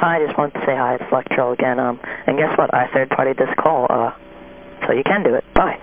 Hi, I just wanted to say hi. It's Lectro again. Um, and guess what? I third-party this call, uh, so you can do it. Bye.